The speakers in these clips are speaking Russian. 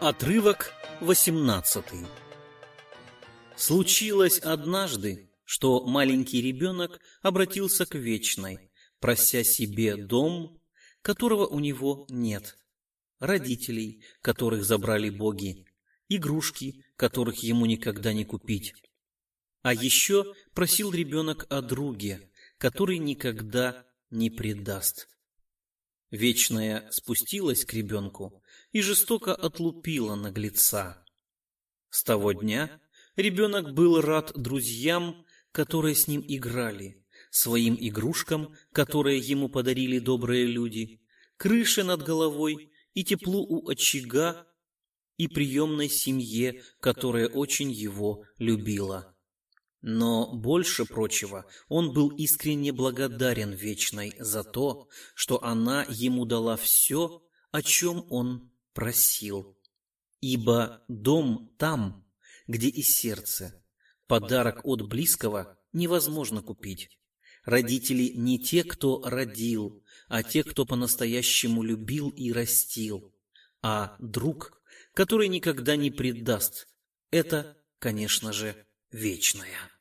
Отрывок 18 Случилось однажды, что маленький ребенок обратился к Вечной, прося себе дом, которого у него нет, родителей, которых забрали боги, игрушки, которых ему никогда не купить. А еще просил ребенок о друге, который никогда не предаст. Вечная спустилась к ребенку и жестоко отлупила наглеца. С того дня ребенок был рад друзьям, которые с ним играли, своим игрушкам, которые ему подарили добрые люди, крыше над головой и теплу у очага и приемной семье, которая очень его любила. Но больше прочего, он был искренне благодарен Вечной за то, что она ему дала все, о чем он просил. Ибо дом там, где и сердце, подарок от близкого невозможно купить. Родители не те, кто родил, а те, кто по-настоящему любил и растил. А друг, который никогда не предаст, это, конечно же, вечное.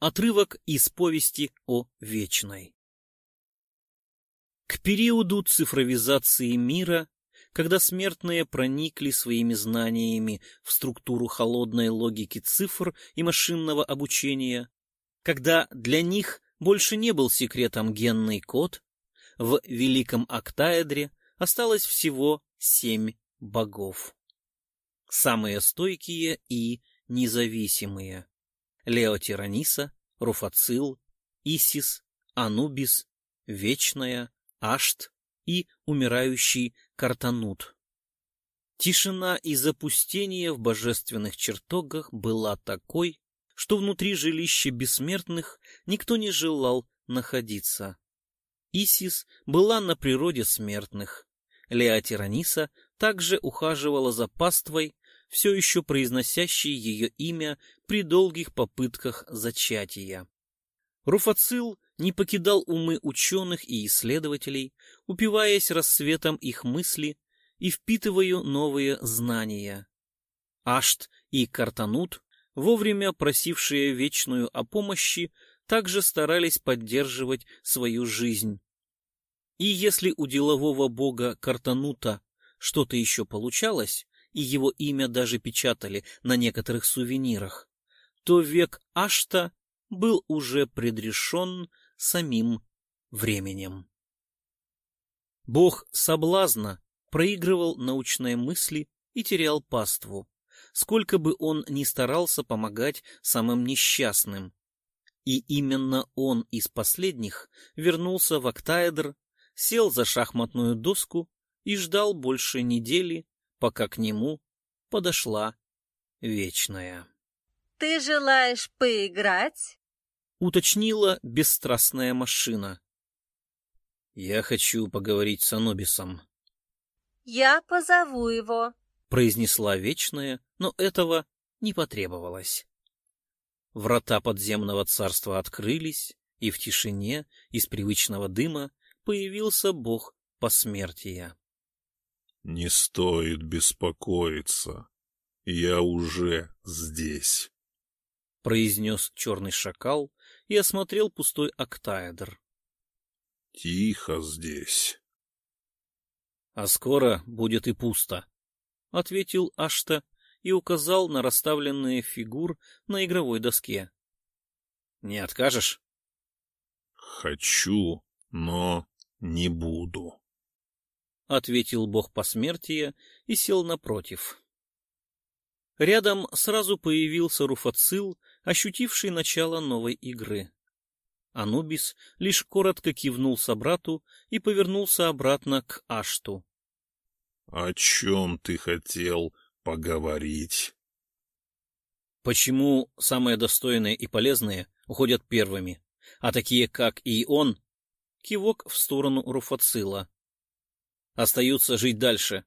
Отрывок из повести о Вечной. К периоду цифровизации мира, когда смертные проникли своими знаниями в структуру холодной логики цифр и машинного обучения, когда для них больше не был секретом генный код, в Великом Октаэдре осталось всего семь богов. Самые стойкие и независимые. Лео Тираниса, Руфацил, Исис, Анубис, Вечная, Ашт и умирающий Картанут. Тишина и запустение в божественных чертогах была такой, что внутри жилища бессмертных никто не желал находиться. Исис была на природе смертных. Леа Тираниса также ухаживала за паствой, все еще произносящей ее имя при долгих попытках зачатия. Руфацил не покидал умы ученых и исследователей, упиваясь рассветом их мысли и впитывая новые знания. Ашт и Картанут, вовремя просившие вечную о помощи, также старались поддерживать свою жизнь. И если у делового бога Картанута что-то еще получалось, и его имя даже печатали на некоторых сувенирах, то век Ашта был уже предрешен самим временем. Бог соблазна проигрывал научные мысли и терял паству, сколько бы он ни старался помогать самым несчастным. И именно он из последних вернулся в Октаэдр, сел за шахматную доску и ждал больше недели, пока к нему подошла Вечная. «Ты желаешь поиграть?» — уточнила бесстрастная машина. «Я хочу поговорить с Анубисом». «Я позову его», — произнесла Вечная, но этого не потребовалось. Врата подземного царства открылись, и в тишине из привычного дыма появился бог посмертия. Не стоит беспокоиться. Я уже здесь. Произнес черный шакал и осмотрел пустой октаэдр. Тихо здесь. А скоро будет и пусто, — ответил Ашта и указал на расставленные фигур на игровой доске. — Не откажешь? — Хочу, но не буду. — ответил бог посмертия и сел напротив. Рядом сразу появился Руфацил, ощутивший начало новой игры. Анубис лишь коротко кивнул собрату и повернулся обратно к Ашту. — О чем ты хотел поговорить? — Почему самые достойные и полезные уходят первыми, а такие, как и он, кивок в сторону Руфацила, остаются жить дальше,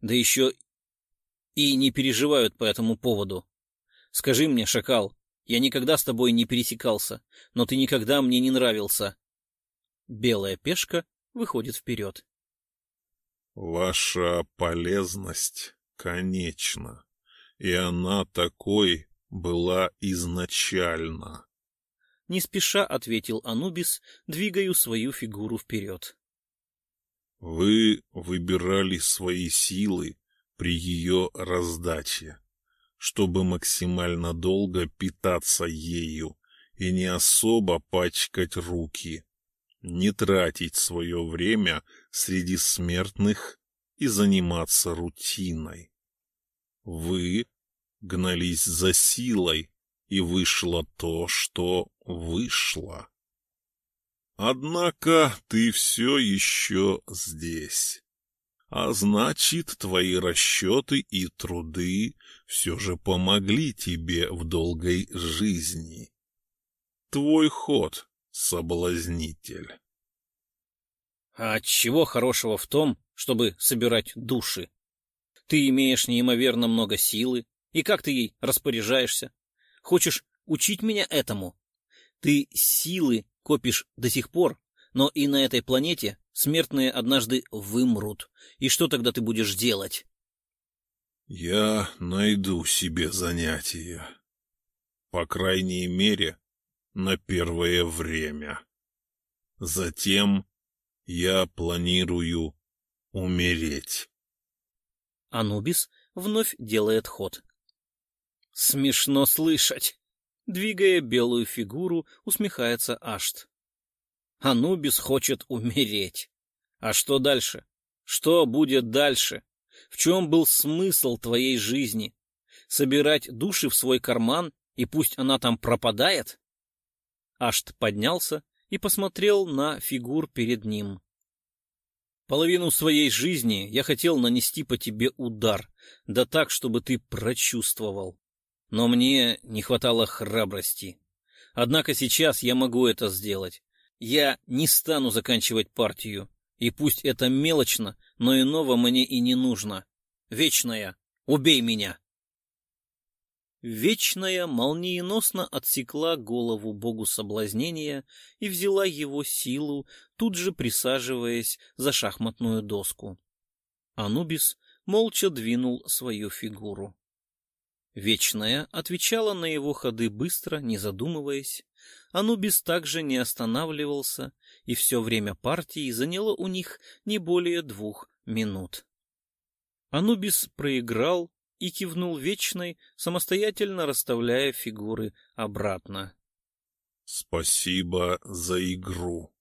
да еще и не переживают по этому поводу. Скажи мне, шакал, я никогда с тобой не пересекался, но ты никогда мне не нравился. Белая пешка выходит вперед. Ваша полезность конечна, и она такой была изначально. Не спеша ответил Анубис, двигаю свою фигуру вперед. Вы выбирали свои силы при ее раздаче, чтобы максимально долго питаться ею и не особо пачкать руки, не тратить свое время среди смертных и заниматься рутиной. Вы гнались за силой, и вышло то, что вышло. Однако ты все еще здесь. А значит, твои расчеты и труды все же помогли тебе в долгой жизни. Твой ход, соблазнитель. А чего хорошего в том, чтобы собирать души? Ты имеешь неимоверно много силы, и как ты ей распоряжаешься? Хочешь учить меня этому? Ты силы копишь до сих пор, но и на этой планете смертные однажды вымрут. И что тогда ты будешь делать? Я найду себе занятие. По крайней мере, на первое время. Затем я планирую умереть. Анубис вновь делает ход. Смешно слышать. Двигая белую фигуру, усмехается Ашт. Анубис хочет умереть. А что дальше? Что будет дальше? В чем был смысл твоей жизни? Собирать души в свой карман, и пусть она там пропадает? Ашт поднялся и посмотрел на фигур перед ним. Половину своей жизни я хотел нанести по тебе удар, да так, чтобы ты прочувствовал. Но мне не хватало храбрости. Однако сейчас я могу это сделать. Я не стану заканчивать партию. И пусть это мелочно, но иного мне и не нужно. Вечная, убей меня! Вечная молниеносно отсекла голову богу соблазнения и взяла его силу, тут же присаживаясь за шахматную доску. Анубис молча двинул свою фигуру. Вечная отвечала на его ходы быстро, не задумываясь. Анубис также не останавливался, и все время партии заняло у них не более двух минут. Анубис проиграл и кивнул Вечной, самостоятельно расставляя фигуры обратно. — Спасибо за игру.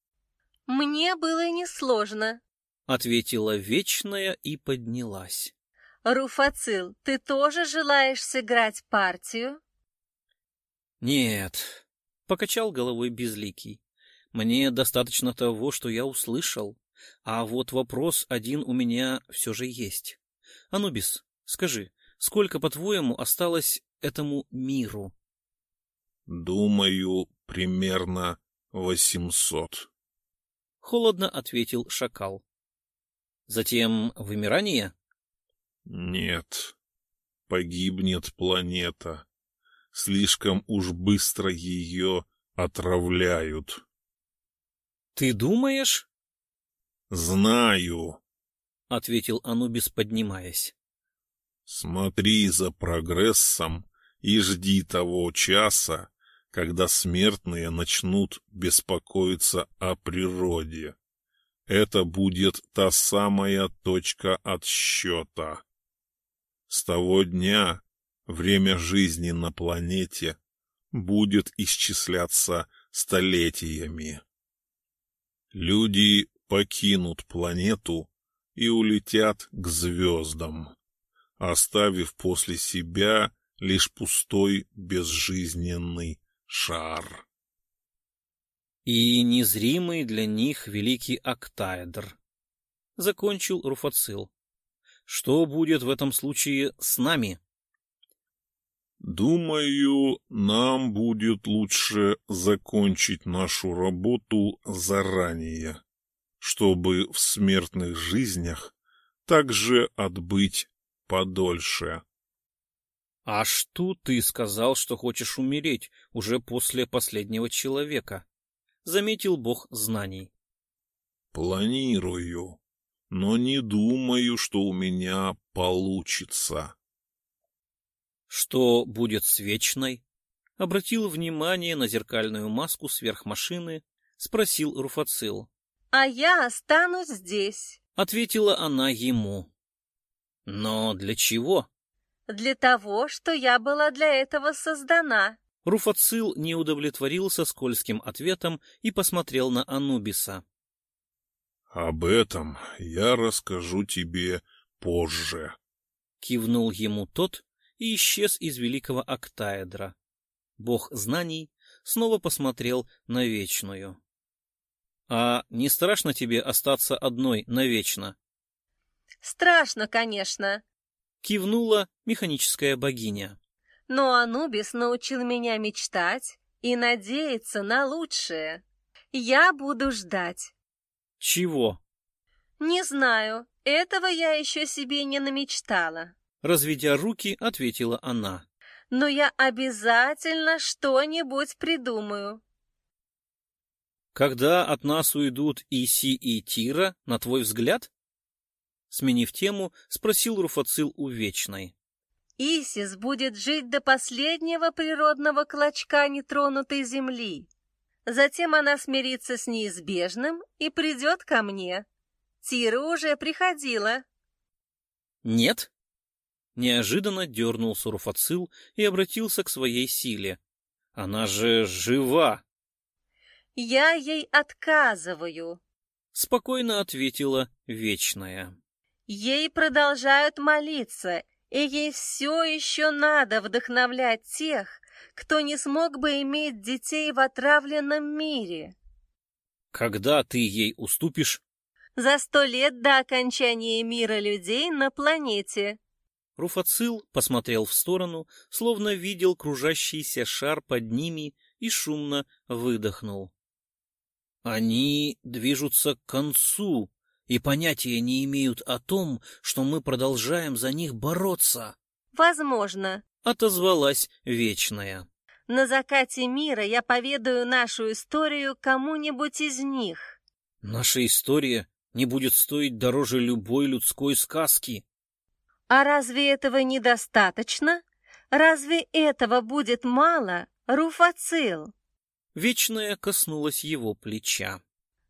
— Мне было несложно, — ответила Вечная и поднялась. Руфацил, ты тоже желаешь сыграть партию? Нет, покачал головой безликий. Мне достаточно того, что я услышал. А вот вопрос один у меня все же есть. Анубис, скажи, сколько, по-твоему, осталось этому миру? Думаю, примерно восемьсот. Холодно ответил шакал. Затем вымирание? Нет, погибнет планета. Слишком уж быстро ее отравляют. Ты думаешь? Знаю, ответил Анубис, поднимаясь. Смотри за прогрессом и жди того часа, когда смертные начнут беспокоиться о природе. Это будет та самая точка отсчета. С того дня время жизни на планете будет исчисляться столетиями. Люди покинут планету и улетят к звездам, оставив после себя лишь пустой безжизненный шар. И незримый для них великий Октаэдр. Закончил Руфацил. Что будет в этом случае с нами? Думаю, нам будет лучше закончить нашу работу заранее, чтобы в смертных жизнях также отбыть подольше. — А что ты сказал, что хочешь умереть уже после последнего человека? — заметил бог знаний. Планирую, но не думаю, что у меня получится. Что будет с Вечной? Обратил внимание на зеркальную маску сверхмашины, спросил Руфацил. А я останусь здесь. Ответила она ему. Но для чего? Для того, что я была для этого создана. Руфацил не удовлетворился скользким ответом и посмотрел на Анубиса. «Об этом я расскажу тебе позже», — кивнул ему тот и исчез из великого октаэдра. Бог знаний снова посмотрел на Вечную. «А не страшно тебе остаться одной навечно?» «Страшно, конечно», — кивнула механическая богиня. Но Анубис научил меня мечтать и надеяться на лучшее. Я буду ждать. Чего? Не знаю, этого я еще себе не намечтала. Разведя руки, ответила она. Но я обязательно что-нибудь придумаю. Когда от нас уйдут Иси и Тира, на твой взгляд? Сменив тему, спросил Руфацил у Вечной. Исис будет жить до последнего природного клочка нетронутой земли. Затем она смирится с неизбежным и придет ко мне. Тира уже приходила. Нет? Неожиданно дернул Суруфацил и обратился к своей силе. Она же жива. Я ей отказываю. Спокойно ответила Вечная. Ей продолжают молиться, и ей все еще надо вдохновлять тех, кто не смог бы иметь детей в отравленном мире. Когда ты ей уступишь? За сто лет до окончания мира людей на планете. Руфацил посмотрел в сторону, словно видел кружащийся шар под ними и шумно выдохнул. Они движутся к концу, и понятия не имеют о том, что мы продолжаем за них бороться. Возможно. Отозвалась Вечная. На закате мира я поведаю нашу историю кому-нибудь из них. Наша история не будет стоить дороже любой людской сказки. А разве этого недостаточно? Разве этого будет мало, Руфацил? Вечная коснулась его плеча.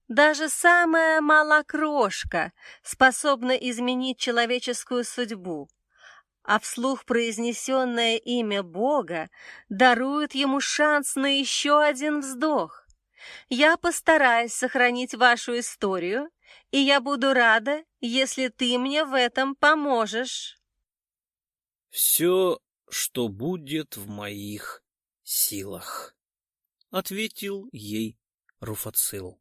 Даже самая малокрошка способна изменить человеческую судьбу, а вслух произнесенное имя Бога дарует ему шанс на еще один вздох. Я постараюсь сохранить вашу историю, и я буду рада, если ты мне в этом поможешь. Все, что будет в моих силах, — ответил ей Руфацил.